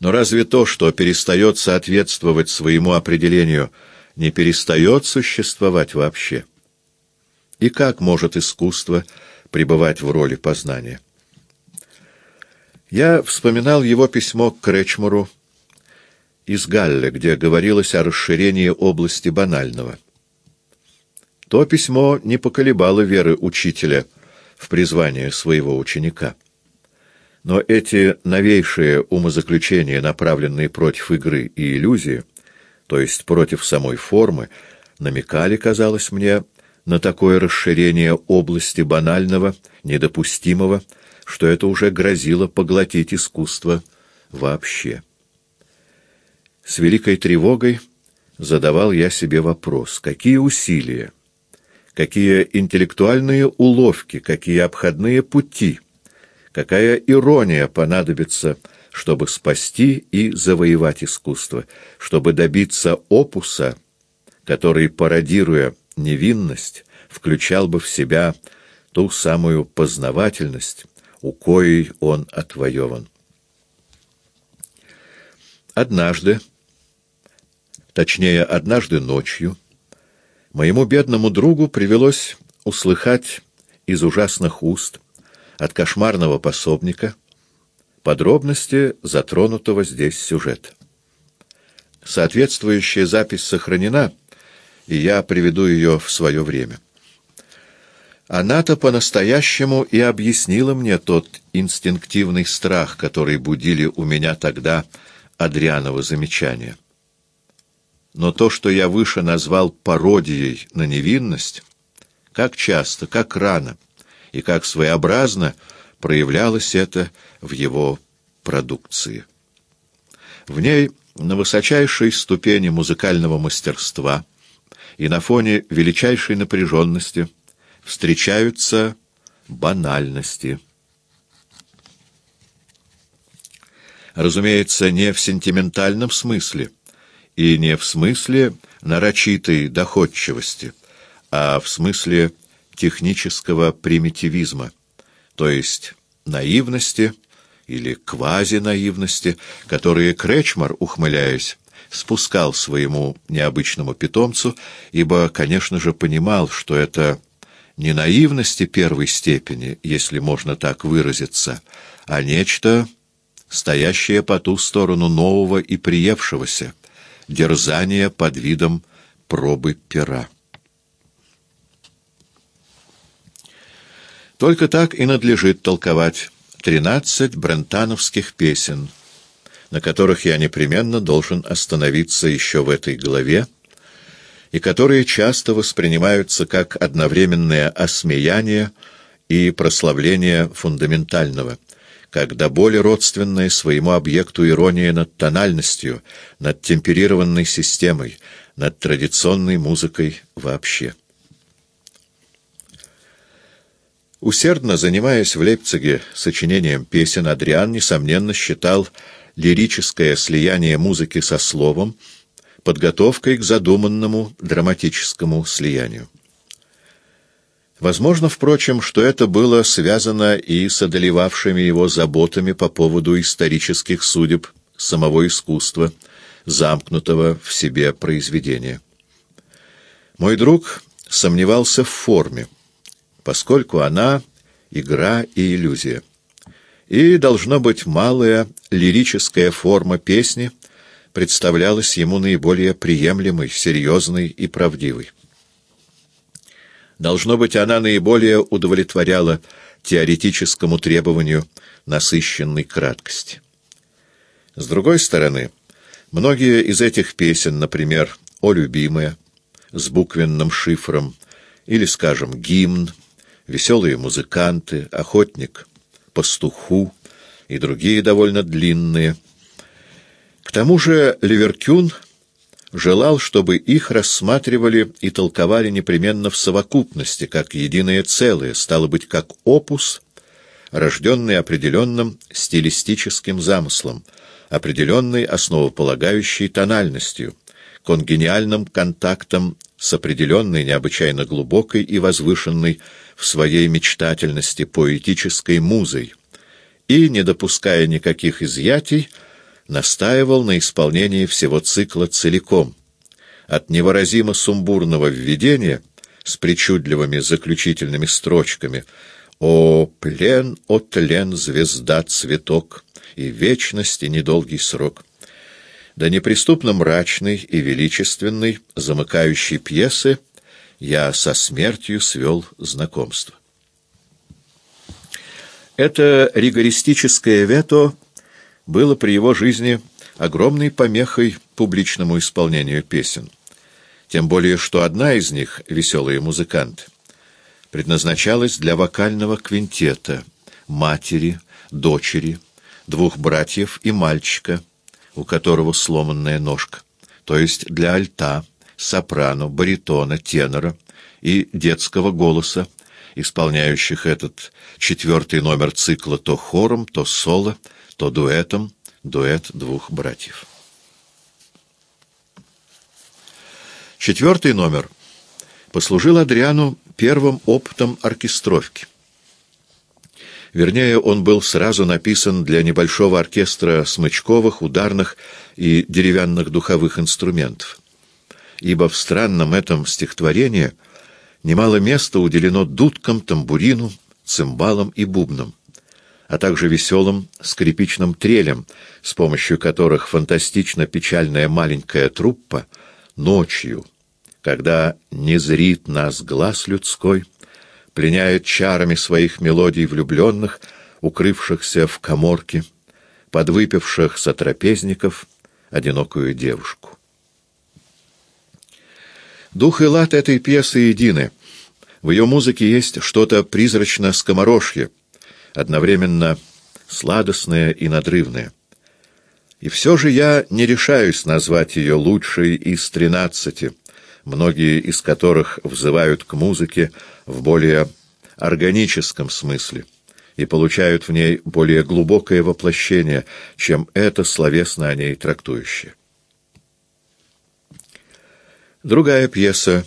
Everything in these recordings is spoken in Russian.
Но разве то, что перестает соответствовать своему определению, не перестает существовать вообще? И как может искусство пребывать в роли познания? Я вспоминал его письмо к Кречмуру из Галле, где говорилось о расширении области банального. То письмо не поколебало веры учителя в призвание своего ученика. Но эти новейшие умозаключения, направленные против игры и иллюзии, то есть против самой формы, намекали, казалось мне, на такое расширение области банального, недопустимого, что это уже грозило поглотить искусство вообще. С великой тревогой задавал я себе вопрос, какие усилия, какие интеллектуальные уловки, какие обходные пути, какая ирония понадобится, чтобы спасти и завоевать искусство, чтобы добиться опуса, который, пародируя невинность, включал бы в себя ту самую познавательность, у коей он отвоеван. Однажды, точнее, однажды ночью, моему бедному другу привелось услыхать из ужасных уст от кошмарного пособника подробности затронутого здесь сюжета. Соответствующая запись сохранена, и я приведу ее в свое время. Она-то по-настоящему и объяснила мне тот инстинктивный страх, который будили у меня тогда Адрианова замечания. Но то, что я выше назвал пародией на невинность, как часто, как рано и как своеобразно проявлялось это в его продукции. В ней на высочайшей ступени музыкального мастерства и на фоне величайшей напряженности – встречаются банальности. Разумеется, не в сентиментальном смысле и не в смысле нарочитой доходчивости, а в смысле технического примитивизма, то есть наивности или квазинаивности, которые Кречмар, ухмыляясь, спускал своему необычному питомцу, ибо, конечно же, понимал, что это не наивности первой степени, если можно так выразиться, а нечто, стоящее по ту сторону нового и приевшегося, дерзание под видом пробы пера. Только так и надлежит толковать тринадцать брентановских песен, на которых я непременно должен остановиться еще в этой главе, и которые часто воспринимаются как одновременное осмеяние и прославление фундаментального, как до боли родственное своему объекту ирония над тональностью, над темперированной системой, над традиционной музыкой вообще. Усердно занимаясь в Лейпциге сочинением песен, Адриан, несомненно, считал лирическое слияние музыки со словом подготовкой к задуманному драматическому слиянию. Возможно, впрочем, что это было связано и с одолевавшими его заботами по поводу исторических судеб самого искусства, замкнутого в себе произведения. Мой друг сомневался в форме, поскольку она — игра и иллюзия. И должно быть малая лирическая форма песни — представлялась ему наиболее приемлемой, серьезной и правдивой. Должно быть, она наиболее удовлетворяла теоретическому требованию насыщенной краткости. С другой стороны, многие из этих песен, например, «О любимая», с буквенным шифром, или, скажем, «Гимн», «Веселые музыканты», «Охотник», «Пастуху» и другие довольно длинные – к тому же Ливеркюн желал, чтобы их рассматривали и толковали непременно в совокупности, как единое целое, стало быть, как опус, рожденный определенным стилистическим замыслом, определенной основополагающей тональностью, конгениальным контактом с определенной необычайно глубокой и возвышенной в своей мечтательности поэтической музой, и, не допуская никаких изъятий, настаивал на исполнении всего цикла целиком, от невыразимо сумбурного введения с причудливыми заключительными строчками «О, плен, о тлен, звезда, цветок, и вечность, и недолгий срок», до неприступно мрачной и величественной, замыкающей пьесы «Я со смертью свел знакомство». Это ригористическое вето было при его жизни огромной помехой публичному исполнению песен. Тем более, что одна из них, «Веселые музыканты», предназначалась для вокального квинтета, матери, дочери, двух братьев и мальчика, у которого сломанная ножка, то есть для альта, сопрано, баритона, тенора и детского голоса, исполняющих этот четвертый номер цикла то хором, то соло, то дуэтом, дуэт двух братьев. Четвертый номер послужил Адриану первым опытом оркестровки. Вернее, он был сразу написан для небольшого оркестра смычковых, ударных и деревянных духовых инструментов. Ибо в странном этом стихотворении — немало места уделено дудкам, тамбурину, цимбалам и бубнам, а также веселым скрипичным трелям, с помощью которых фантастично печальная маленькая труппа ночью, когда не зрит нас глаз людской, пленяет чарами своих мелодий влюбленных, укрывшихся в коморке, подвыпивших сотрапезников, одинокую девушку. Дух и лад этой пьесы едины. В ее музыке есть что-то призрачно-скоморожье, одновременно сладостное и надрывное. И все же я не решаюсь назвать ее лучшей из тринадцати, многие из которых взывают к музыке в более органическом смысле и получают в ней более глубокое воплощение, чем это словесно о ней трактующее. Другая пьеса,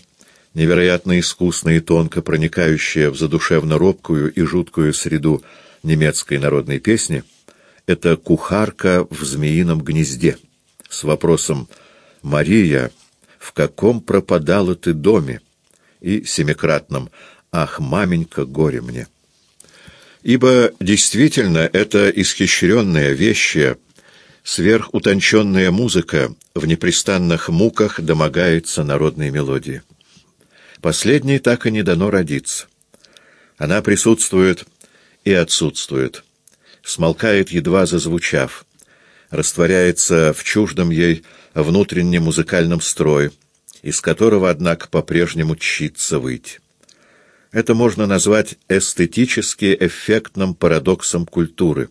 невероятно искусная и тонко проникающая в задушевно-робкую и жуткую среду немецкой народной песни, это «Кухарка в змеином гнезде» с вопросом «Мария, в каком пропадала ты доме?» и семикратным «Ах, маменька, горе мне!» Ибо действительно это исхищренная, вещая, сверхутонченная музыка в непрестанных муках домогается народной мелодии. Последней так и не дано родиться. Она присутствует и отсутствует, смолкает, едва зазвучав, растворяется в чуждом ей внутреннем музыкальном строе, из которого, однако, по-прежнему чится выйти. Это можно назвать эстетически эффектным парадоксом культуры.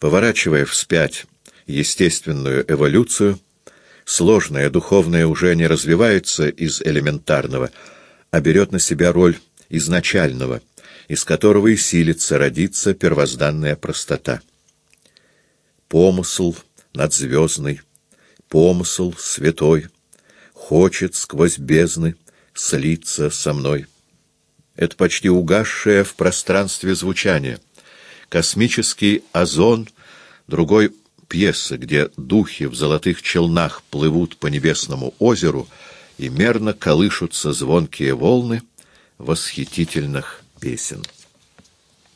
Поворачивая вспять естественную эволюцию, сложное духовное уже не развивается из элементарного, а берет на себя роль изначального, из которого и силится родиться первозданная простота. Помысл надзвездный, помысл святой, хочет сквозь бездны слиться со мной. Это почти угасшее в пространстве звучание, космический озон, другой пьесы, где духи в золотых челнах плывут по небесному озеру и мерно колышутся звонкие волны восхитительных песен.